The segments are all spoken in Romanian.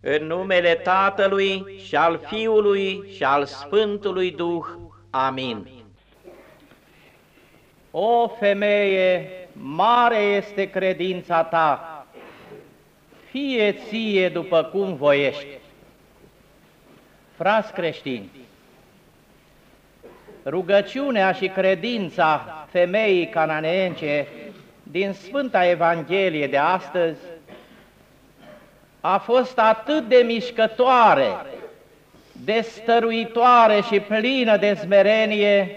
În numele Tatălui și al Fiului și al Sfântului Duh. Amin. O femeie, mare este credința ta, fie ție după cum voiești. Frați creștini, rugăciunea și credința femeii cananeence din Sfânta Evanghelie de astăzi a fost atât de mișcătoare, de stăruitoare și plină de smerenie,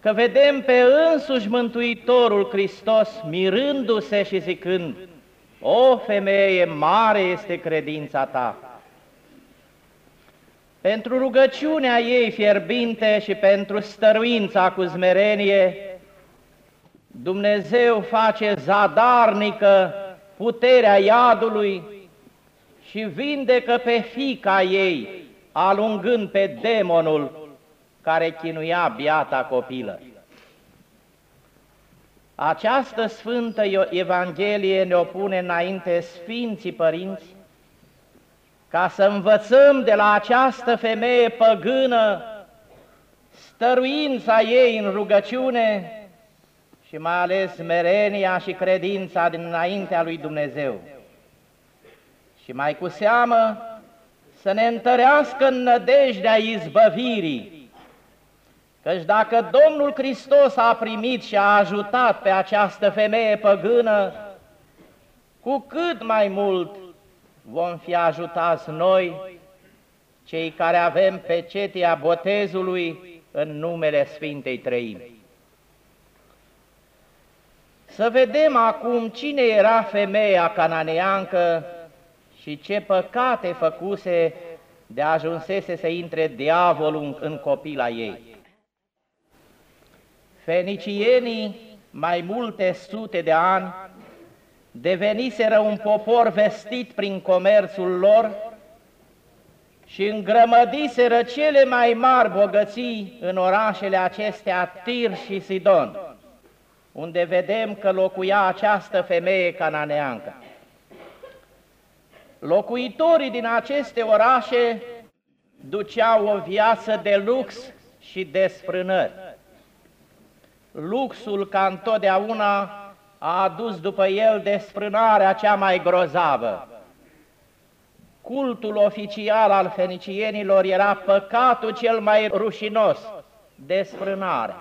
că vedem pe însuși Mântuitorul Hristos mirându-se și zicând, O femeie, mare este credința ta! Pentru rugăciunea ei fierbinte și pentru stăruința cu zmerenie, Dumnezeu face zadarnică puterea iadului și vindecă pe fica ei, alungând pe demonul care chinuia biata copilă. Această Sfântă Evanghelie ne opune înainte Sfinții Părinți ca să învățăm de la această femeie păgână stăruința ei în rugăciune și mai ales merenia și credința din înaintea lui Dumnezeu. Și mai cu seamă să ne întărească în nădejdea izbăvirii, căci dacă Domnul Hristos a primit și a ajutat pe această femeie păgână, cu cât mai mult vom fi ajutați noi, cei care avem pecetia botezului în numele Sfintei Trăimi. Să vedem acum cine era femeia cananeancă și ce păcate făcuse de ajunsese să intre diavolul în copila ei. Fenicienii, mai multe sute de ani, deveniseră un popor vestit prin comerțul lor și îngrămădiseră cele mai mari bogății în orașele acestea Tir și Sidon, unde vedem că locuia această femeie cananeancă. Locuitorii din aceste orașe duceau o viață de lux și desfrânări. Luxul, ca întotdeauna, a adus după el desfrânarea cea mai grozavă. Cultul oficial al fenicienilor era păcatul cel mai rușinos, desfrânare.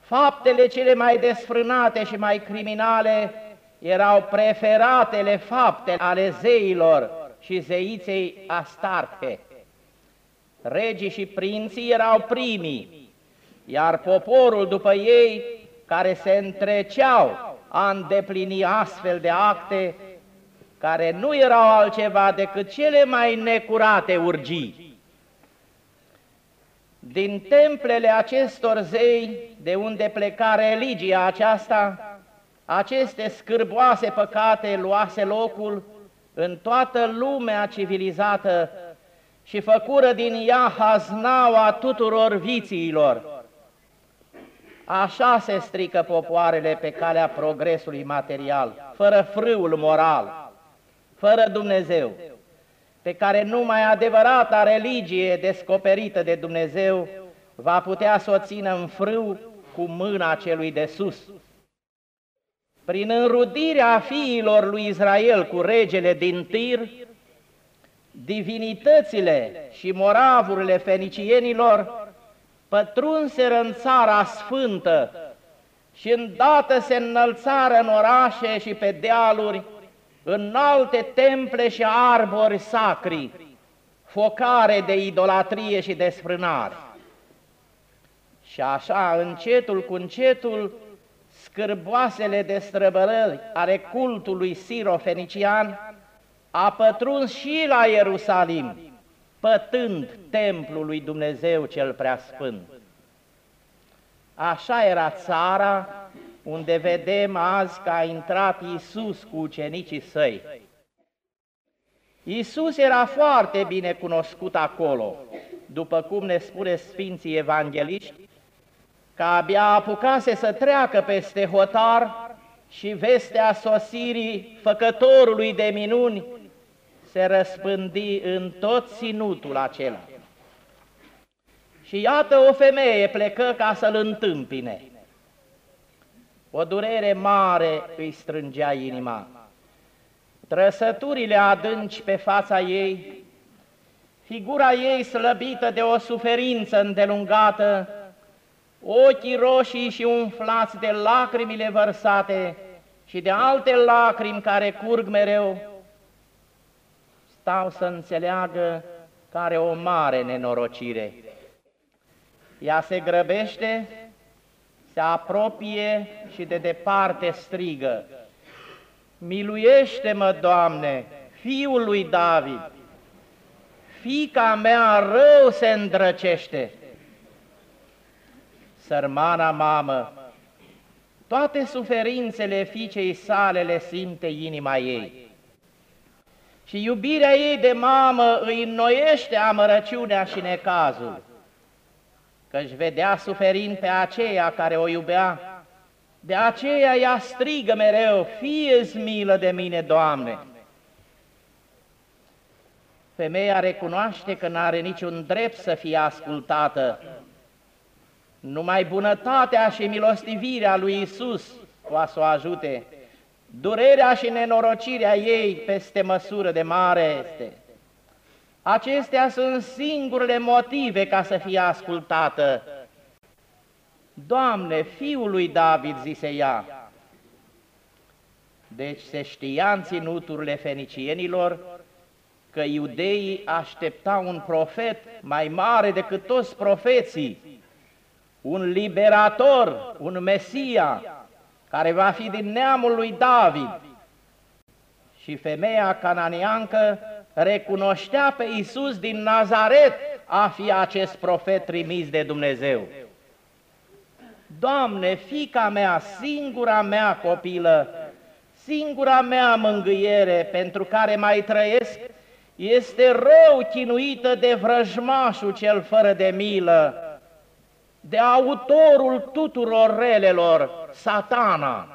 Faptele cele mai desfrânate și mai criminale erau preferatele fapte ale zeilor și zeiței Astarte. Regii și prinții erau primii, iar poporul după ei care se întreceau a îndeplini astfel de acte care nu erau altceva decât cele mai necurate urgii. Din templele acestor zei, de unde pleca religia aceasta, aceste scârboase păcate luase locul în toată lumea civilizată și făcură din ea haznaua tuturor vițiilor, Așa se strică popoarele pe calea progresului material, fără frâul moral, fără Dumnezeu, pe care numai adevărata religie descoperită de Dumnezeu va putea să o țină în frâu cu mâna celui de sus. Prin înrudirea fiilor lui Israel cu regele din Tir, divinitățile și moravurile fenicienilor pătrunseră în țara sfântă și îndată se înălțară în orașe și pe dealuri, în alte temple și arbori sacri, focare de idolatrie și desfrânare. Și așa, încetul cu încetul, scârboasele destrăbărări ale cultului siro-fenician a pătruns și la Ierusalim, pătând templul lui Dumnezeu cel preasfânt. Așa era țara unde vedem azi că a intrat Iisus cu ucenicii săi. Iisus era foarte bine cunoscut acolo, după cum ne spune Sfinții Evangeliști, că abia apucase să treacă peste hotar și vestea sosirii făcătorului de minuni se răspândi în tot ținutul acela. Și iată o femeie plecă ca să-l întâmpine. O durere mare îi strângea inima. Trăsăturile adânci pe fața ei, figura ei slăbită de o suferință îndelungată, ochii roșii și umflați de lacrimile vărsate și de alte lacrimi care curg mereu, stau să înțeleagă că are o mare nenorocire. Ea se grăbește, se apropie și de departe strigă, Miluiește-mă, Doamne, fiul lui David! Fica mea rău se îndrăcește! Sărmana mamă, toate suferințele fiicei sale le simte inima ei. Și iubirea ei de mamă îi înnoiește amărăciunea și necazul, că își vedea suferind pe aceea care o iubea, de aceea ea strigă mereu, fie-ți milă de mine, Doamne! Femeia recunoaște că n-are niciun drept să fie ascultată, numai bunătatea și milostivirea lui Isus va să o ajute. Durerea și nenorocirea ei peste măsură de mare este. Acestea sunt singurele motive ca să fie ascultată. Doamne, fiul lui David, zise ea. Deci se știa în ținuturile fenicienilor că iudeii așteptau un profet mai mare decât toți profeții, un liberator, un Mesia, care va fi din neamul lui David. Și femeia cananiancă recunoștea pe Iisus din Nazaret a fi acest profet trimis de Dumnezeu. Doamne, fica mea, singura mea copilă, singura mea mângâiere pentru care mai trăiesc, este rău chinuită de vrăjmașul cel fără de milă, de autorul tuturor relelor, satana.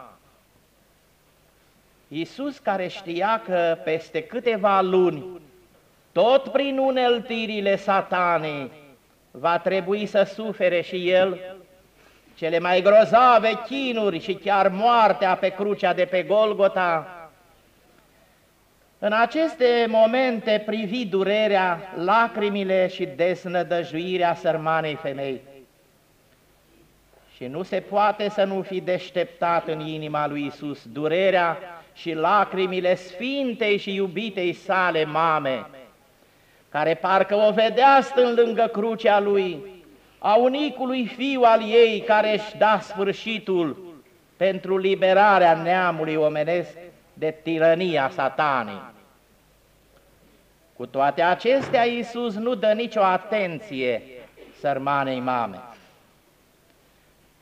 Iisus care știa că peste câteva luni, tot prin uneltirile satanei, va trebui să sufere și el cele mai grozave chinuri și chiar moartea pe crucea de pe Golgota, în aceste momente privi durerea, lacrimile și desnădăjuirea sărmanei femei. Și nu se poate să nu fi deșteptat în inima lui Isus durerea și lacrimile sfintei și iubitei sale mame, care parcă o vedea stând lângă crucea lui, a unicului fiu al ei care își da sfârșitul pentru liberarea neamului omenesc de tirania satanei. Cu toate acestea, Iisus nu dă nicio atenție sărmanei mame.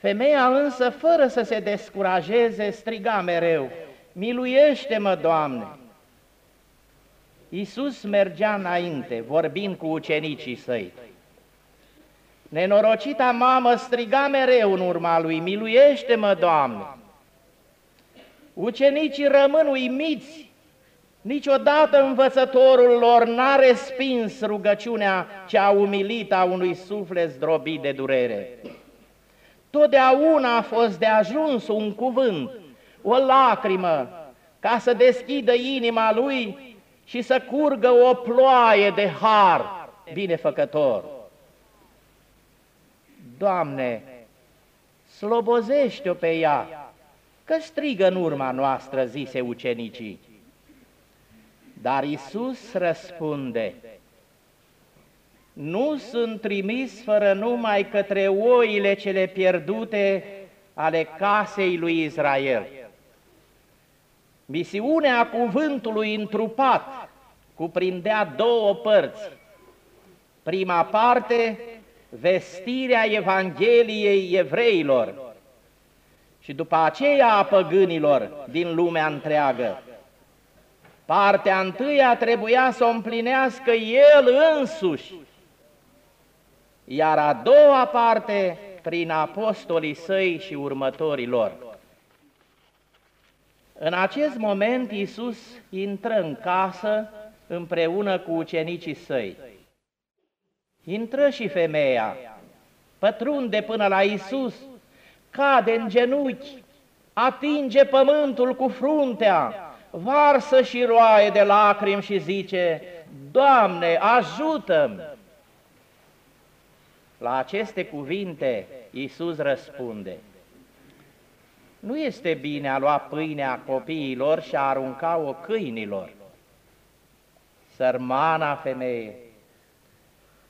Femeia însă, fără să se descurajeze, striga mereu, Miluiește-mă, Doamne! Iisus mergea înainte, vorbind cu ucenicii săi. Nenorocita mamă striga mereu în urma lui, Miluiește-mă, Doamne! Ucenicii rămân uimiți, niciodată învățătorul lor n-a respins rugăciunea cea umilită a unui suflet zdrobit de durere. Totdeauna a fost de ajuns un cuvânt, o lacrimă, ca să deschidă inima lui și să curgă o ploaie de har binefăcător. Doamne, slobozește-o pe ea, că strigă în urma noastră, zise ucenicii. Dar Isus răspunde, nu sunt trimis fără numai către oile cele pierdute ale casei lui Israel. Misiunea cuvântului întrupat cuprindea două părți. Prima parte, vestirea Evangheliei evreilor și după aceea a păgânilor din lumea întreagă. Partea întâia trebuia să o împlinească el însuși, iar a doua parte prin apostolii săi și următorii lor. În acest moment Iisus intră în casă, împreună cu ucenicii săi. Intră și femeia, pătrunde până la Isus, cade în genunchi, atinge pământul cu fruntea, varsă și roaie de lacrimi și zice, Doamne, ajută-mi! La aceste cuvinte Iisus răspunde, Nu este bine a lua pâinea copiilor și a arunca-o câinilor. Sărmana femeie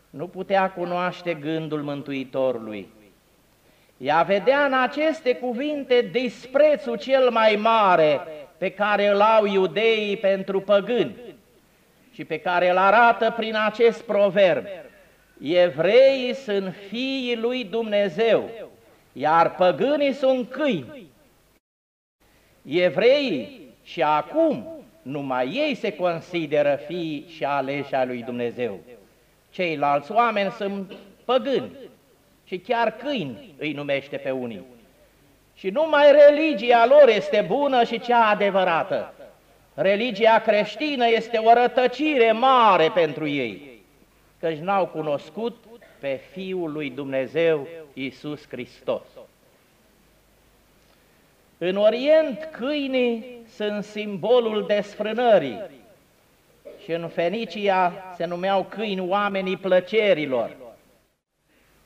nu putea cunoaște gândul Mântuitorului. Ea vedea în aceste cuvinte disprețul cel mai mare pe care îl au iudeii pentru păgâni și pe care îl arată prin acest proverb. Evreii sunt fiii lui Dumnezeu, iar păgânii sunt câini. Evreii și acum numai ei se consideră fii și aleși a lui Dumnezeu. Ceilalți oameni sunt păgâni și chiar câini îi numește pe unii. Și numai religia lor este bună și cea adevărată. Religia creștină este o rătăcire mare pentru ei, căci n-au cunoscut pe Fiul lui Dumnezeu, Iisus Hristos. În Orient, câinii sunt simbolul desfrânării și în Fenicia se numeau câini oamenii plăcerilor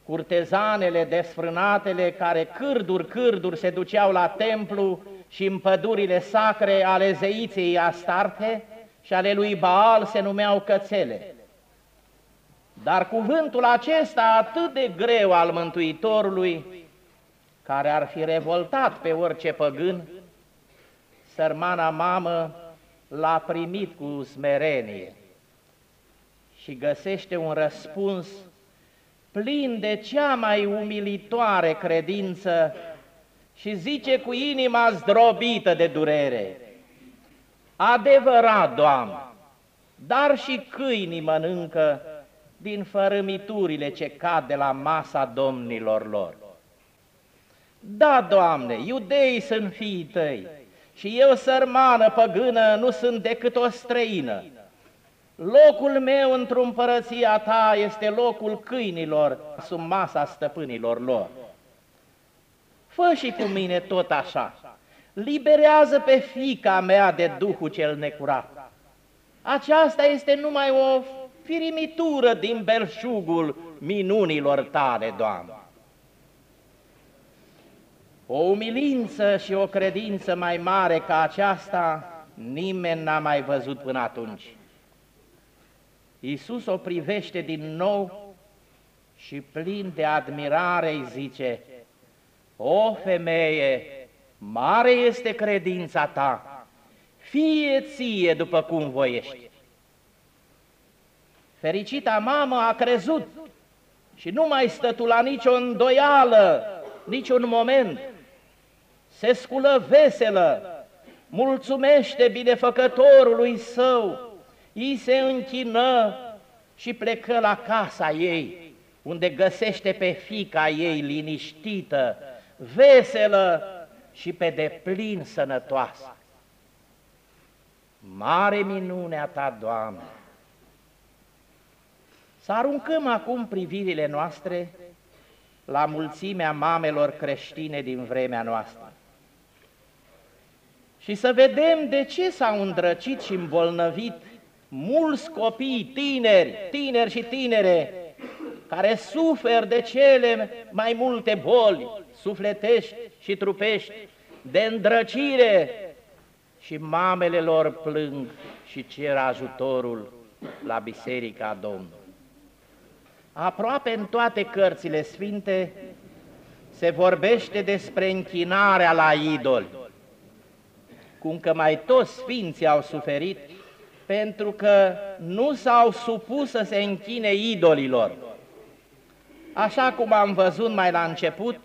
curtezanele desfrânatele care cârduri, cârduri se duceau la templu și în pădurile sacre ale zeiței Astarte și ale lui Baal se numeau cățele. Dar cuvântul acesta atât de greu al Mântuitorului, care ar fi revoltat pe orice păgân, sărmana mamă l-a primit cu smerenie și găsește un răspuns plin de cea mai umilitoare credință și zice cu inima zdrobită de durere, Adevărat, Doamne, dar și câinii mănâncă din fărâmiturile ce cad de la masa domnilor lor. Da, Doamne, iudeii sunt fiii tăi și eu, sărmană păgână, nu sunt decât o străină. Locul meu într-o împărăția ta este locul câinilor sub masa stăpânilor lor. Fă și cu mine tot așa. Liberează pe fica mea de Duhul cel necurat. Aceasta este numai o firimitură din belșugul minunilor tale, Doamne. O umilință și o credință mai mare ca aceasta nimeni n-a mai văzut până atunci. Iisus o privește din nou și plin de admirare îi zice, O femeie, mare este credința ta, fie ție după cum voiești. Fericita mamă a crezut și nu mai stătu la nicio îndoială, niciun moment. Se sculă veselă, mulțumește binefăcătorului său, îi se închină și plecă la casa ei, unde găsește pe fica ei liniștită, veselă și pe deplin sănătoasă. Mare minunea ta, Doamne! Să aruncăm acum privirile noastre la mulțimea mamelor creștine din vremea noastră și să vedem de ce s-au îndrăcit și îmbolnăvit mulți copii tineri, tineri și tinere, care sufer de cele mai multe boli sufletești și trupești, de îndrăcire și mamele lor plâng și cer ajutorul la Biserica Domnului. Aproape în toate cărțile sfinte se vorbește despre închinarea la idoli, cum că mai toți sfinții au suferit pentru că nu s-au supus să se închine idolilor. Așa cum am văzut mai la început,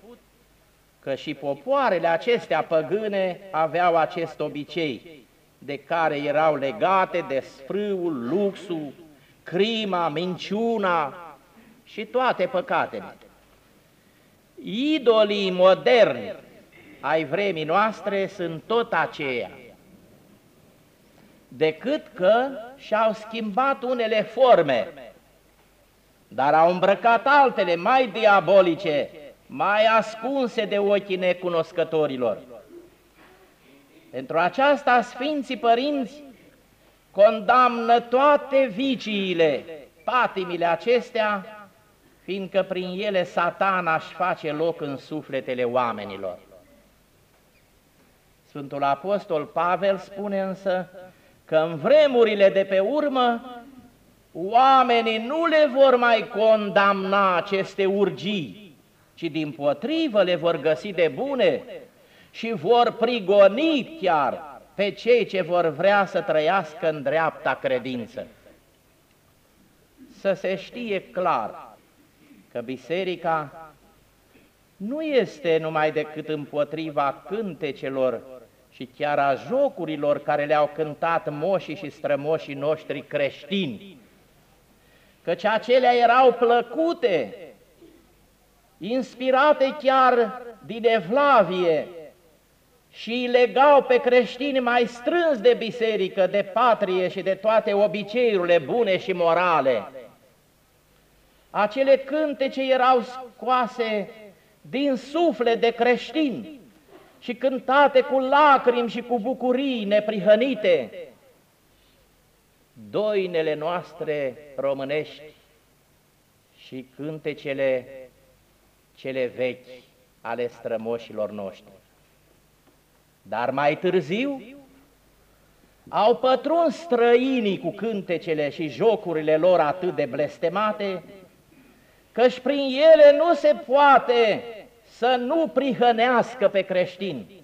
că și popoarele acestea păgâne aveau acest obicei, de care erau legate de sfrâul, luxul, crima, minciuna și toate păcatele. Idolii moderni ai vremii noastre sunt tot aceia decât că și-au schimbat unele forme, dar au îmbrăcat altele mai diabolice, mai ascunse de ochii necunoscătorilor. Pentru aceasta Sfinții Părinți condamnă toate viciile, patimile acestea, fiindcă prin ele satana își face loc în sufletele oamenilor. Sfântul Apostol Pavel spune însă că în vremurile de pe urmă oamenii nu le vor mai condamna aceste urgii, ci din potrivă le vor găsi de bune și vor prigoni chiar pe cei ce vor vrea să trăiască în dreapta credință. Să se știe clar că biserica nu este numai decât împotriva cântecelor și chiar a jocurilor care le-au cântat moșii și strămoșii noștri creștini, căci acelea erau plăcute, inspirate chiar din Evlavie și îi legau pe creștini mai strâns de biserică, de patrie și de toate obiceiurile bune și morale. Acele cântece erau scoase din suflet de creștini și cântate cu lacrimi și cu bucurii neprihănite. Doinele noastre românești și cântecele cele vechi ale strămoșilor noștri. Dar mai târziu au pătruns străinii cu cântecele și jocurile lor atât de blestemate, căci prin ele nu se poate să nu prihănească pe creștini.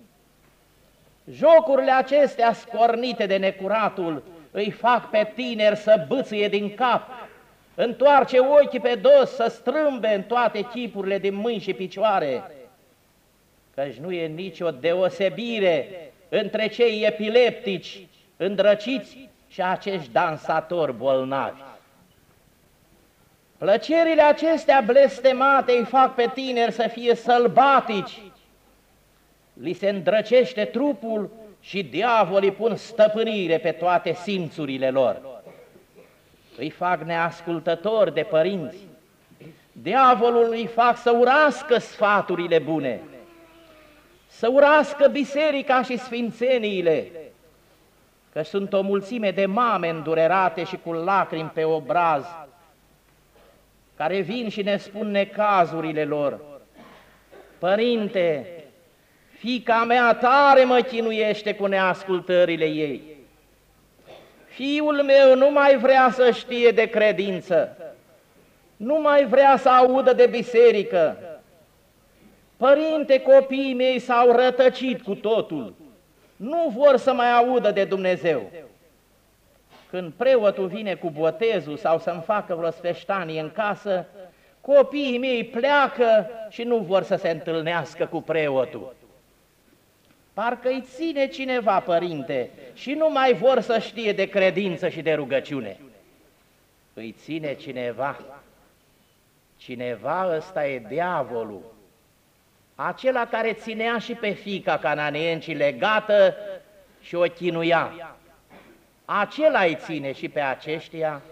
Jocurile acestea scornite de necuratul îi fac pe tineri să bâțâie din cap, întoarce ochii pe dos, să strâmbe în toate chipurile din mâini și picioare, căci nu e nicio deosebire între cei epileptici, îndrăciți și acești dansatori bolnavi. Plăcerile acestea blestemate îi fac pe tineri să fie sălbatici, li se îndrăcește trupul și diavolii pun stăpânire pe toate simțurile lor. Îi fac neascultători de părinți, diavolul îi fac să urască sfaturile bune, să urască biserica și sfințeniile, că sunt o mulțime de mame îndurerate și cu lacrimi pe obraz, care vin și ne spun necazurile lor. Părinte, fica mea tare mă chinuiește cu neascultările ei. Fiul meu nu mai vrea să știe de credință, nu mai vrea să audă de biserică. Părinte, copiii mei s-au rătăcit cu totul, nu vor să mai audă de Dumnezeu. Când preotul vine cu botezul sau să-mi facă vreo sfeștanie în casă, copiii mei pleacă și nu vor să se întâlnească cu preotul. Parcă îi ține cineva, părinte, și nu mai vor să știe de credință și de rugăciune. Îi ține cineva. Cineva ăsta e diavolul. Acela care ținea și pe fica cananeencii legată și o chinuia acela îi ține și pe aceștia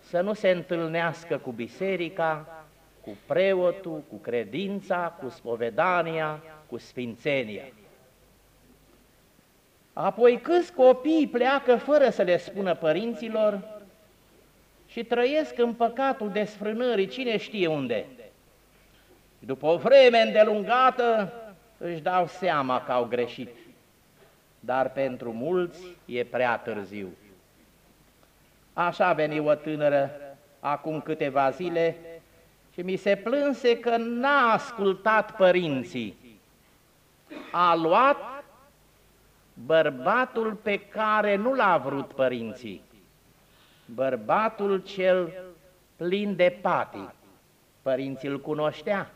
să nu se întâlnească cu biserica, cu preotul, cu credința, cu spovedania, cu sfințenia. Apoi câți copii pleacă fără să le spună părinților și trăiesc în păcatul desfrânării, cine știe unde. După o vreme îndelungată își dau seama că au greșit, dar pentru mulți e prea târziu. Așa veni o tânără acum câteva zile și mi se plânse că n-a ascultat părinții. A luat bărbatul pe care nu l-a vrut părinții, bărbatul cel plin de pati. Părinții îl cunoștea.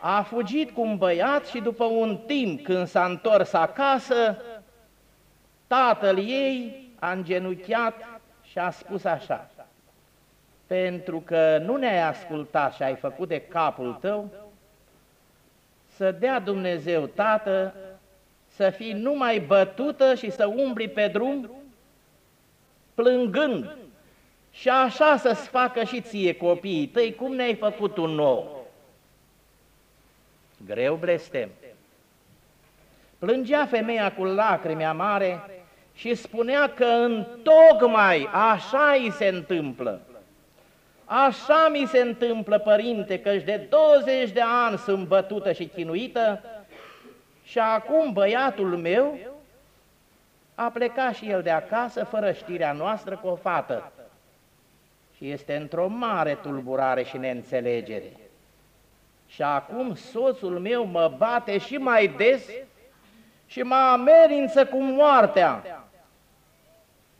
A fugit cu un băiat și după un timp când s-a întors acasă, tatăl ei a îngenuchiat și a spus așa, pentru că nu ne-ai ascultat și ai făcut de capul tău, să dea Dumnezeu Tată să fii numai bătută și să umbli pe drum plângând și așa să-ți facă și ție copiii tăi cum ne-ai făcut un nou. Greu blestem. Plângea femeia cu lacrimi amare și spunea că în tocmai așa îi se întâmplă. Așa mi se întâmplă, părinte, că de 20 de ani sunt bătută și chinuită și acum băiatul meu a plecat și el de acasă fără știrea noastră cu o fată și este într-o mare tulburare și neînțelegere. Și acum soțul meu mă bate și mai des și mă amenință cu moartea.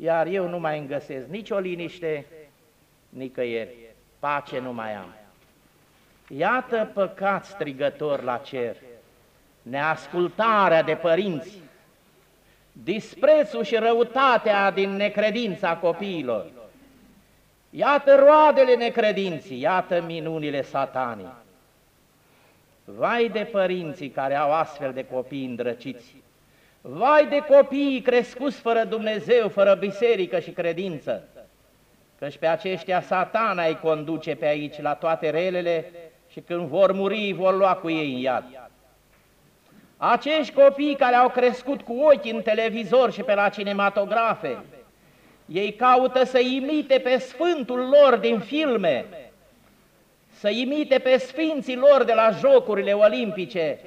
Iar eu nu mai îmi găsesc nicio liniște, nicăieri, pace nu mai am. Iată păcat strigător la cer, neascultarea de părinți, disprețul și răutatea din necredința copiilor. Iată roadele necredinții, iată minunile satanii. Vai de părinții care au astfel de copii îndrăciți! Vai de copiii crescuți fără Dumnezeu, fără biserică și credință! Căci pe aceștia satana îi conduce pe aici la toate relele și când vor muri, vor lua cu ei în iad. Acești copii care au crescut cu ochi în televizor și pe la cinematografe, ei caută să imite pe sfântul lor din filme, să imite pe sfinții lor de la jocurile olimpice,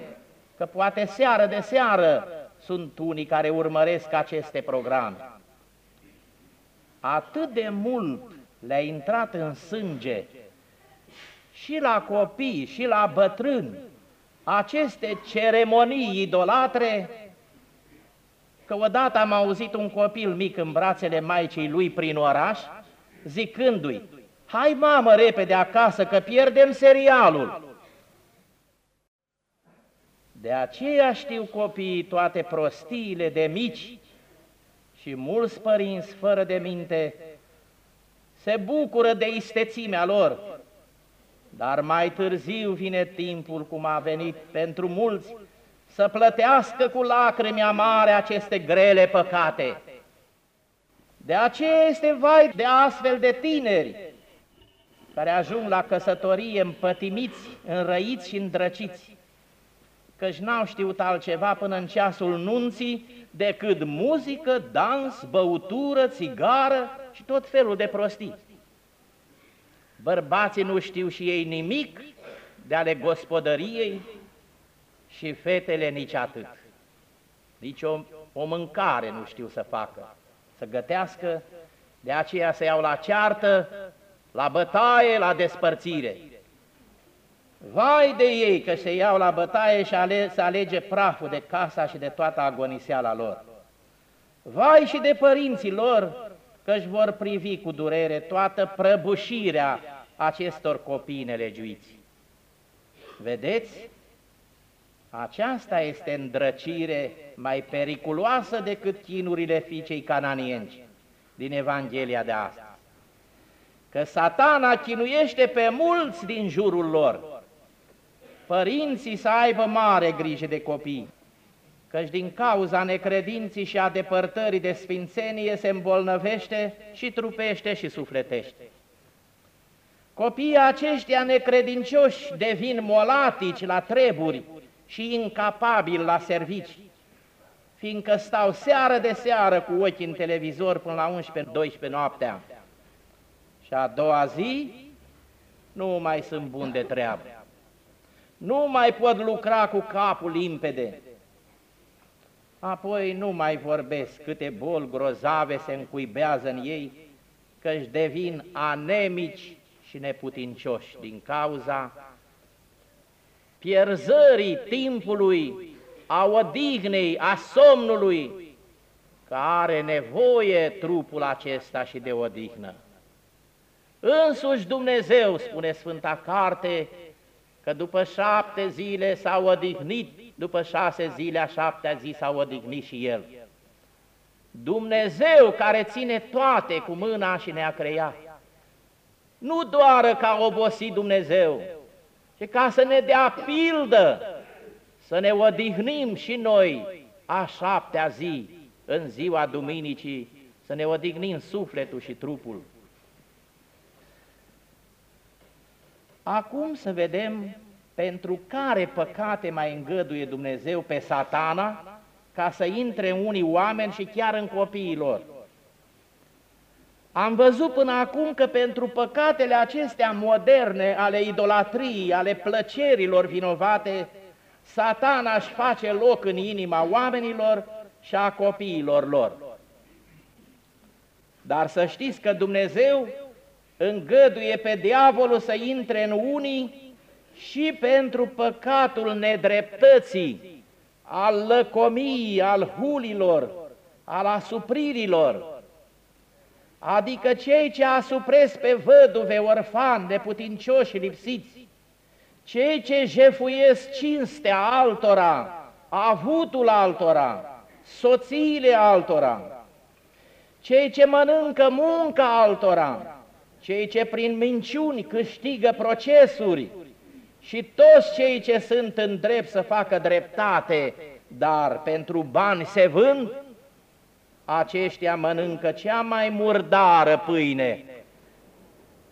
că poate seară de seară sunt unii care urmăresc aceste programe. Atât de mult le-a intrat în sânge și la copii și la bătrâni aceste ceremonii idolatre, că odată am auzit un copil mic în brațele maicii lui prin oraș, zicându-i, Hai mamă repede acasă că pierdem serialul. De aceea știu copiii toate prostiile de mici și mulți părinți fără de minte se bucură de istețimea lor, dar mai târziu vine timpul cum a venit pentru mulți să plătească cu lacrimi amare aceste grele păcate. De aceea este vai de astfel de tineri care ajung la căsătorie împătimiți, înrăiți și îndrăciți, căci n-au știut altceva până în ceasul nunții decât muzică, dans, băutură, țigară și tot felul de prostii. Bărbații nu știu și ei nimic de ale gospodăriei și fetele nici atât. Nici o, o mâncare nu știu să facă, să gătească, de aceea se iau la ceartă la bătaie, la despărțire. Vai de ei că se iau la bătaie și ale, se alege praful de casa și de toată agoniseala lor. Vai și de părinții lor că își vor privi cu durere toată prăbușirea acestor copii nelegiuiți. Vedeți? Aceasta este îndrăcire mai periculoasă decât chinurile fiicei cananienci din Evanghelia de astăzi că satana chinuiește pe mulți din jurul lor. Părinții să aibă mare grijă de copii, căci din cauza necredinții și a depărtării de sfințenie se îmbolnăvește și trupește și sufletește. Copiii aceștia necredincioși devin molatici la treburi și incapabili la servici, fiindcă stau seară de seară cu ochii în televizor până la 11-12 noaptea și a doua zi nu mai sunt bun de treabă. Nu mai pot lucra cu capul limpede. Apoi nu mai vorbesc câte boli grozave se încuibează în ei, că își devin anemici și neputincioși din cauza pierzării timpului, a odihnei, a somnului, care are nevoie trupul acesta și de odihnă. Însuși Dumnezeu, spune Sfânta Carte, că după șapte zile s-a odihnit, după șase zile a șaptea zi s-a odihnit și El. Dumnezeu care ține toate cu mâna și ne-a creat. Nu doar ca obosit Dumnezeu, ci ca să ne dea pildă, să ne odihnim și noi a șaptea zi, în ziua duminicii, să ne odihnim sufletul și trupul. Acum să vedem pentru care păcate mai îngăduie Dumnezeu pe satana ca să intre în unii oameni și chiar în copiii lor. Am văzut până acum că pentru păcatele acestea moderne ale idolatriei, ale plăcerilor vinovate, satana își face loc în inima oamenilor și a copiilor lor. Dar să știți că Dumnezeu îngăduie pe diavolul să intre în unii și pentru păcatul nedreptății, al lăcomiei, al hulilor, al asupririlor, adică cei ce asupresc pe văduve, orfani, neputincioși și lipsiți, cei ce jefuiesc cinstea altora, avutul altora, soțiile altora, cei ce mănâncă munca altora, cei ce prin minciuni câștigă procesuri. Și toți cei ce sunt în drept să facă dreptate, dar pentru bani se vând, aceștia mănâncă cea mai murdară pâine.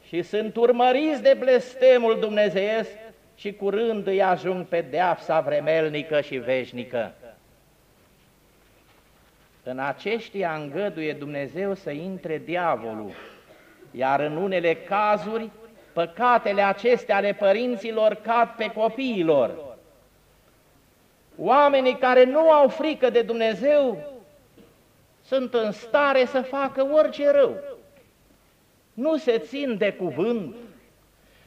Și sunt urmăriți de blestemul dumnezeiesc și curând îi ajung pe deapsa vremelnică și veșnică. În aceștia îngăduie Dumnezeu să intre diavolul, iar în unele cazuri păcatele acestea ale părinților cad pe copiilor. Oamenii care nu au frică de Dumnezeu sunt în stare să facă orice rău. Nu se țin de cuvânt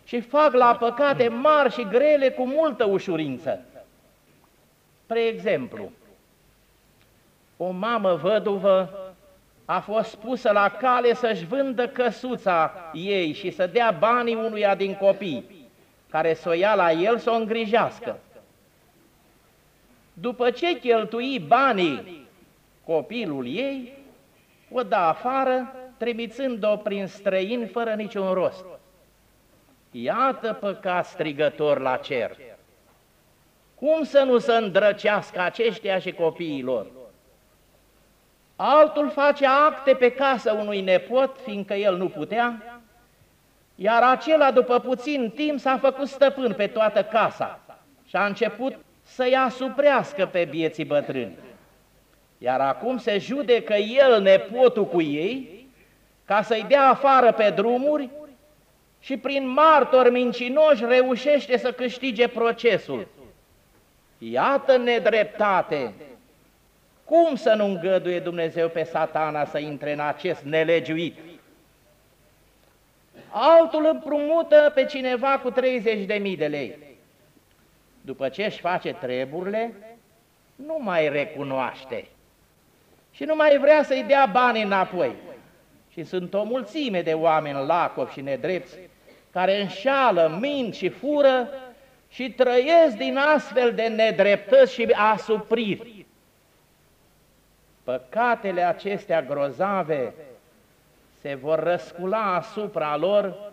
și fac la păcate mari și grele cu multă ușurință. Pre exemplu, o mamă văduvă a fost pusă la cale să-și vândă căsuța ei și să dea banii unuia din copii, care să o ia la el să o îngrijească. După ce cheltui banii copilul ei, o da afară, trimițând-o prin străini fără niciun rost. Iată păcat strigător la cer! Cum să nu se îndrăcească aceștia și copiii lor? Altul face acte pe casă unui nepot, fiindcă el nu putea, iar acela după puțin timp s-a făcut stăpân pe toată casa și a început să-i asuprească pe bieții bătrâni. Iar acum se judecă el nepotul cu ei ca să-i dea afară pe drumuri și prin martori mincinoși reușește să câștige procesul. Iată nedreptate cum să nu îngăduie Dumnezeu pe satana să intre în acest nelegiuit? Altul împrumută pe cineva cu 30.000 de lei. După ce își face treburile, nu mai recunoaște și nu mai vrea să-i dea bani înapoi. Și sunt o mulțime de oameni lacovi și nedrepți care înșală, mint și fură și trăiesc din astfel de nedreptăți și asupriri. Păcatele acestea grozave se vor răscula asupra lor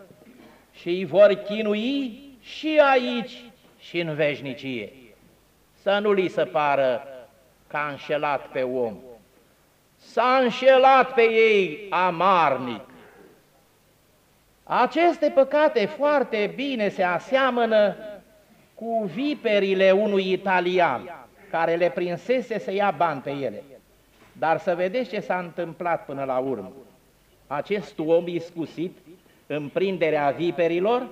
și îi vor chinui și aici și în veșnicie. Să nu li se pară că a înșelat pe om. S-a înșelat pe ei amarnic. Aceste păcate foarte bine se aseamănă cu viperile unui italian care le prinsese să ia bani pe ele. Dar să vedeți ce s-a întâmplat până la urmă. Acest om iscusit în prinderea viperilor,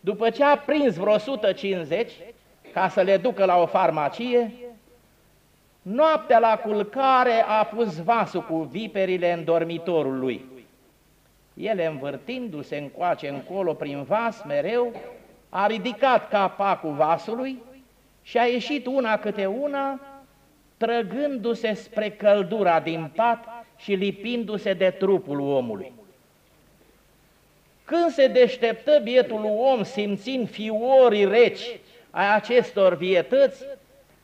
după ce a prins vreo 150 ca să le ducă la o farmacie, noaptea la culcare a pus vasul cu viperile în dormitorul lui. Ele învârtindu-se încoace încolo prin vas mereu, a ridicat capacul vasului și a ieșit una câte una trăgându-se spre căldura din pat și lipindu-se de trupul omului. Când se deșteptă bietul om simțind fiorii reci ai acestor vietăți,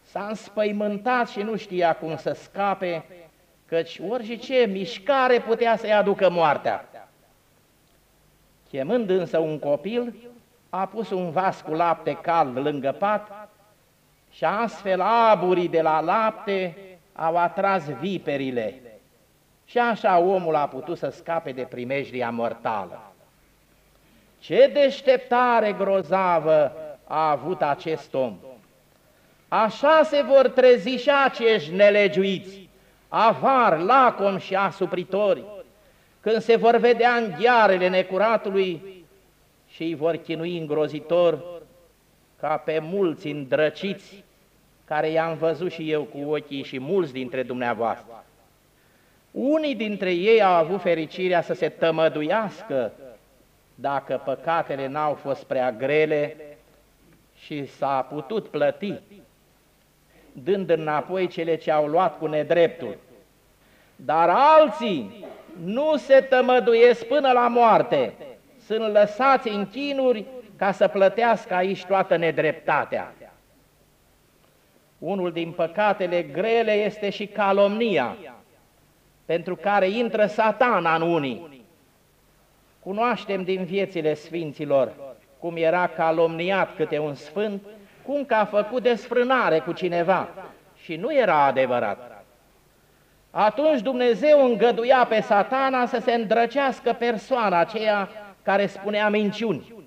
s-a înspăimântat și nu știa cum să scape, căci orice mișcare putea să-i aducă moartea. Chemând însă un copil, a pus un vas cu lapte cald lângă pat și astfel aburii de la lapte au atras viperile. Și așa omul a putut să scape de primejdia mortală. Ce deșteptare grozavă a avut acest om! Așa se vor trezi și acești nelegiuiți, avar, lacom și asupritori, când se vor vedea în ghearele necuratului și îi vor chinui îngrozitor ca pe mulți îndrăciți, care i-am văzut și eu cu ochii și mulți dintre dumneavoastră. Unii dintre ei au avut fericirea să se tămăduiască dacă păcatele n-au fost prea grele și s-a putut plăti, dând înapoi cele ce au luat cu nedreptul. Dar alții nu se tămăduiesc până la moarte, sunt lăsați în chinuri ca să plătească aici toată nedreptatea. Unul din păcatele grele este și calomnia, pentru care intră satana în unii. Cunoaștem din viețile sfinților cum era calomniat câte un sfânt, cum că a făcut desfrânare cu cineva și nu era adevărat. Atunci Dumnezeu îngăduia pe satana să se îndrăcească persoana aceea care spunea minciuni.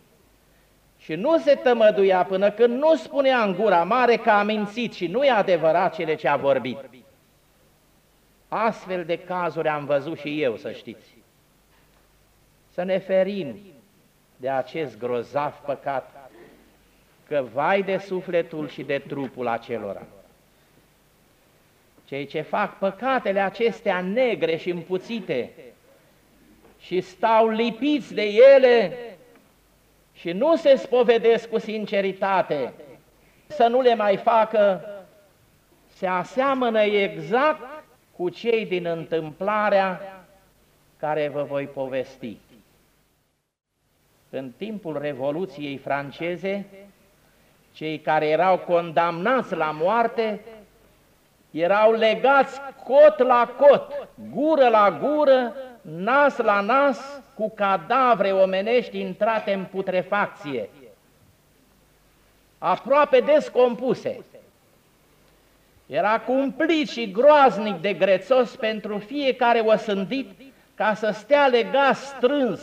Și nu se tămăduia până când nu spunea în gura mare că a mințit și nu e adevărat cele ce a vorbit. Astfel de cazuri am văzut și eu, să știți. Să ne ferim de acest grozav păcat, că vai de sufletul și de trupul acelora. Cei ce fac păcatele acestea negre și împuțite și stau lipiți de ele și nu se spovedesc cu sinceritate, să nu le mai facă, se aseamănă exact cu cei din întâmplarea care vă voi povesti. În timpul Revoluției franceze, cei care erau condamnați la moarte erau legați cot la cot, gură la gură, nas la nas, cu cadavre omenești intrate în putrefacție, aproape descompuse. Era cumplit și groaznic de grețos pentru fiecare osândit ca să stea legat strâns,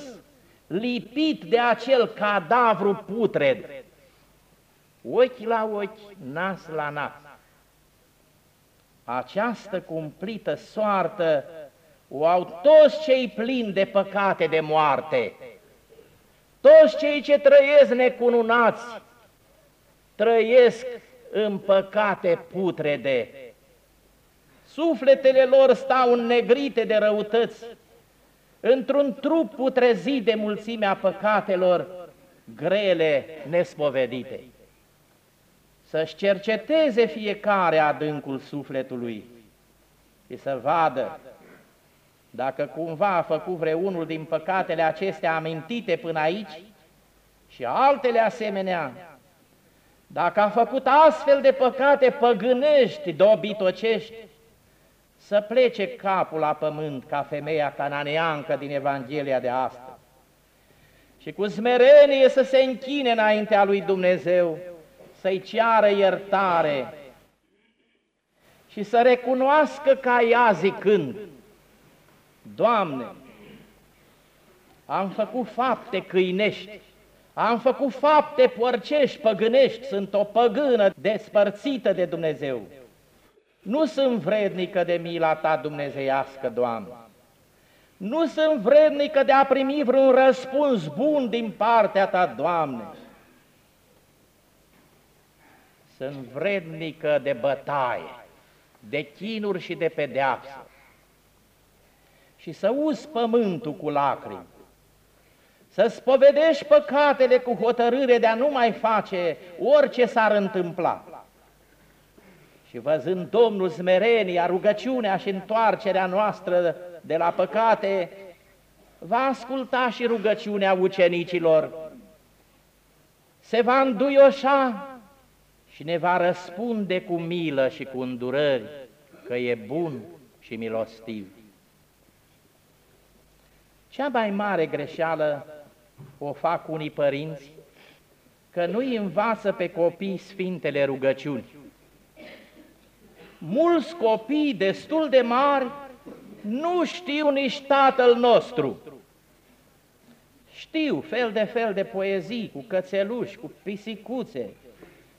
lipit de acel cadavru putred, ochi la ochi, nas la nas. Această cumplită soartă o au toți cei plini de păcate de moarte, toți cei ce trăiesc necununați, trăiesc în păcate putrede. Sufletele lor stau înnegrite de răutăți, într-un trup putrezit de mulțimea păcatelor grele, nespovedite. Să-și cerceteze fiecare adâncul sufletului și să vadă dacă cumva a făcut vreunul din păcatele acestea amintite până aici și altele asemenea, dacă a făcut astfel de păcate păgânești, dobitocești, să plece capul la pământ ca femeia cananeancă din Evanghelia de astăzi. Și cu smerenie să se închine înaintea lui Dumnezeu, să-i ceară iertare și să recunoască ca ea zicând, Doamne, am făcut fapte câinești, am făcut fapte porcești, păgânești, sunt o păgână despărțită de Dumnezeu. Nu sunt vrednică de mila Ta dumnezeiască, Doamne. Nu sunt vrednică de a primi vreun răspuns bun din partea Ta, Doamne. Sunt vrednică de bătaie, de chinuri și de pedeapsă și să uzi pământul cu lacrimi, să spovedești păcatele cu hotărâre de a nu mai face orice s-ar întâmpla. Și văzând Domnul smerenia, rugăciunea și întoarcerea noastră de la păcate, va asculta și rugăciunea ucenicilor, se va înduioșa și ne va răspunde cu milă și cu îndurări că e bun și milostiv. Cea mai mare greșeală o fac unii părinți, că nu învață pe copii Sfintele rugăciuni. mulți copii destul de mari nu știu nici Tatăl nostru. Știu fel de fel de poezii cu cățeluși, cu pisicuțe,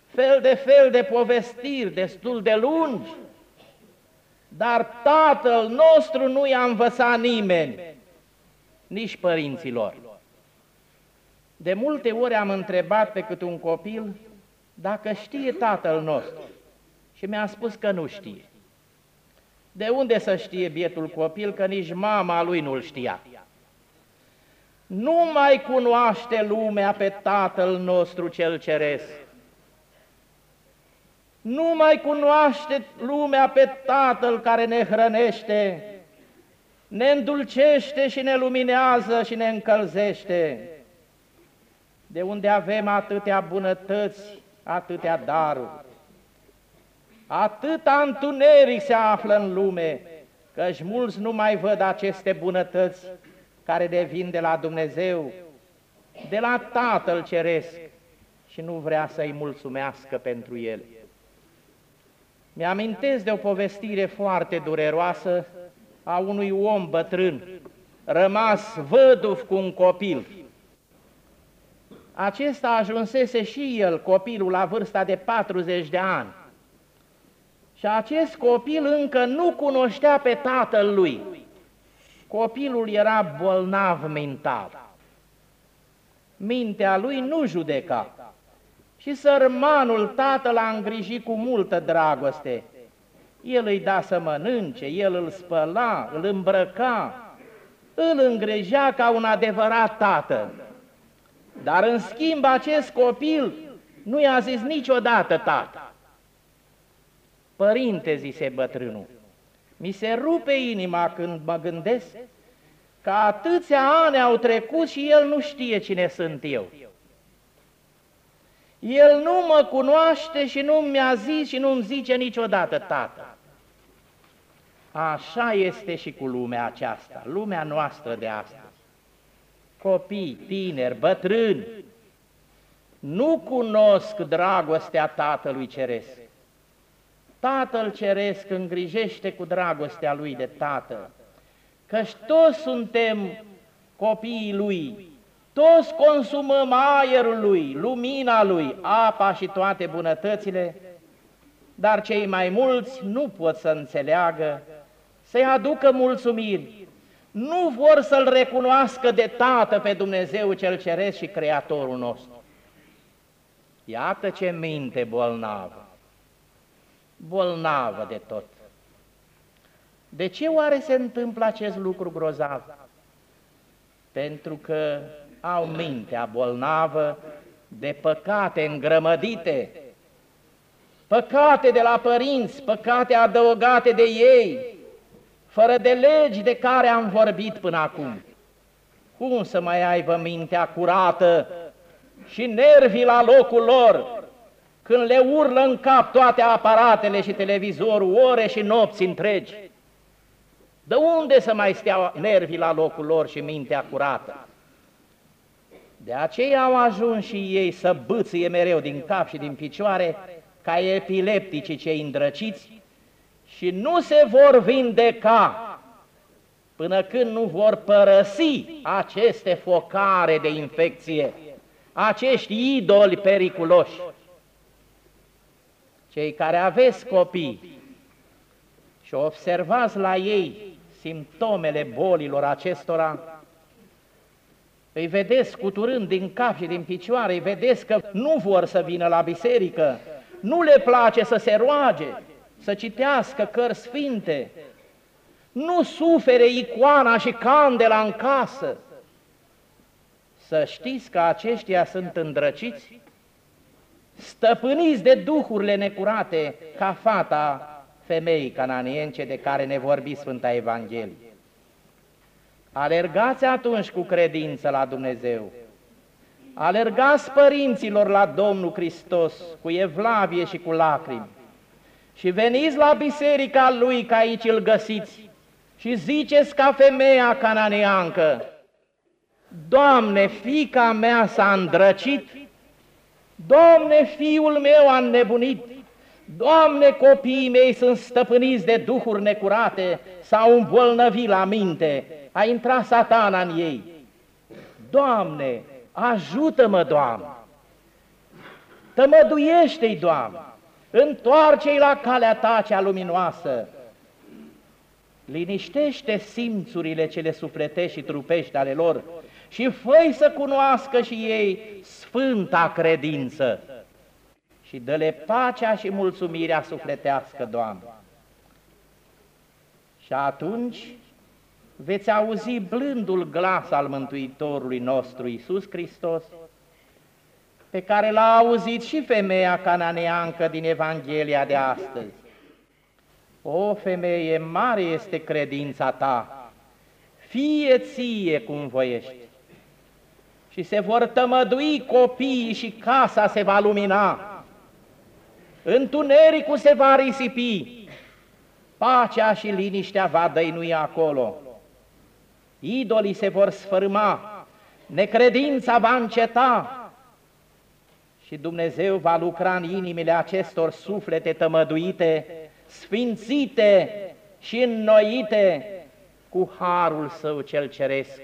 fel de fel de povestiri destul de lungi, dar Tatăl nostru nu i-a învățat nimeni, nici părinților. De multe ori am întrebat pe cât un copil dacă știe Tatăl nostru și mi-a spus că nu știe. De unde să știe bietul copil că nici mama lui nu-l știa? Nu mai cunoaște lumea pe Tatăl nostru cel ceresc. Nu mai cunoaște lumea pe Tatăl care ne hrănește, ne îndulcește și ne luminează și ne încălzește. De unde avem atâtea bunătăți, atâtea daruri. Atâta întuneric se află în lume, căci mulți nu mai văd aceste bunătăți care ne vin de la Dumnezeu, de la Tatăl Ceresc și nu vrea să-i mulțumească pentru ele. Mi-amintesc de o povestire foarte dureroasă a unui om bătrân, rămas văduv cu un copil. Acesta ajunsese și el, copilul, la vârsta de 40 de ani. Și acest copil încă nu cunoștea pe tatăl lui. Copilul era bolnav mental. Mintea lui nu judeca. Și sărmanul tatăl a îngrijit cu multă dragoste. El îi da să mănânce, el îl spăla, îl îmbrăca, îl îngrijea ca un adevărat tată. Dar în schimb acest copil nu i-a zis niciodată tată. Părinte, zise bătrânul, mi se rupe inima când mă gândesc că atâția ani au trecut și el nu știe cine sunt eu. El nu mă cunoaște și nu mi-a zis și nu-mi zice niciodată tată. Așa este și cu lumea aceasta, lumea noastră de astăzi. Copii, tineri, bătrâni, nu cunosc dragostea Tatălui Ceresc. Tatăl Ceresc îngrijește cu dragostea Lui de Tată, căci toți suntem copiii Lui, toți consumăm aerul Lui, lumina Lui, apa și toate bunătățile, dar cei mai mulți nu pot să înțeleagă, să-i aducă mulțumiri, nu vor să-L recunoască de Tată pe Dumnezeu cel Ceresc și Creatorul nostru. Iată ce minte bolnavă bolnavă de tot. De ce oare se întâmplă acest lucru grozav? Pentru că au mintea bolnavă de păcate îngrămădite, păcate de la părinți, păcate adăugate de ei, fără de legi de care am vorbit până acum. Cum să mai aibă mintea curată și nervii la locul lor, când le urlă în cap toate aparatele și televizorul ore și nopți întregi. De unde să mai stea nervii la locul lor și mintea curată? De aceea au ajuns și ei să bâție mereu din cap și din picioare ca epileptici cei îndrăciți și nu se vor vindeca până când nu vor părăsi aceste focare de infecție, acești idoli periculoși. Cei care aveți copii și observați la ei simptomele bolilor acestora, îi vedeți cuturând din cap și din picioare, îi vedeți că nu vor să vină la biserică, nu le place să se roage, să citească cărți sfinte, nu sufere icoana și candela în casă. Să știți că aceștia sunt îndrăciți stăpâniți de duhurile necurate, ca fata femeii cananience de care ne vorbi Sfânta Evanghelie. Alergați atunci cu credință la Dumnezeu, alergați părinților la Domnul Hristos cu evlavie și cu lacrimi. Și veniți la biserica Lui, că aici îl găsiți, și ziceți ca femeia cananeancă, Doamne, fica mea s-a îndrăcit. Doamne, fiul meu a înnebunit, Doamne, copiii mei sunt stăpâniți de duhuri necurate, s-au îmbolnăvit la minte, a intrat satana în ei. Doamne, ajută-mă, Doamne! Tămăduiește-i, Doamne! Întoarce-i la calea ta cea luminoasă! Liniștește simțurile cele sufletești și trupești ale lor și fă să cunoască și ei sfânta credință și dă-le pacea și mulțumirea sufletească, Doamne. Și atunci veți auzi blândul glas al Mântuitorului nostru Iisus Hristos, pe care l-a auzit și femeia cananeancă din Evanghelia de astăzi. O femeie, mare este credința ta, fie ție cum voiești. Și se vor tămădui copiii și casa se va lumina întunericul se va risipi, pacea și liniștea va dăinui acolo. Idolii se vor sfârma, necredința va înceta și Dumnezeu va lucra în inimile acestor suflete tămăduite, sfințite și înnoite cu harul său cel ceresc.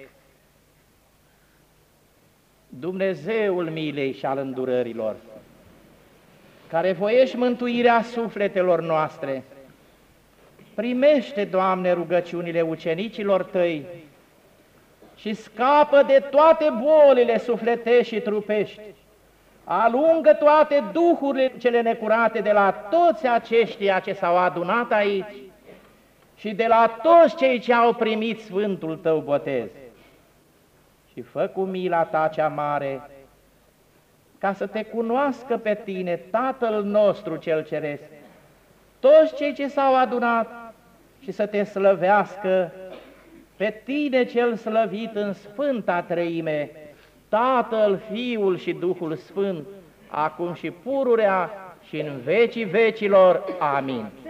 Dumnezeul milei și al îndurărilor, care voiești mântuirea sufletelor noastre. Primește, Doamne, rugăciunile ucenicilor Tăi și scapă de toate bolile sufletești și trupești. Alungă toate duhurile cele necurate de la toți aceștia ce s-au adunat aici și de la toți cei ce au primit Sfântul Tău botez. Și fă cu mila Ta cea mare ca să te cunoască pe tine, Tatăl nostru cel Ceresc, toți cei ce s-au adunat și să te slăvească pe tine cel slăvit în Sfânta Trăime, Tatăl, Fiul și Duhul Sfânt, acum și pururea și în vecii vecilor. Amin. Să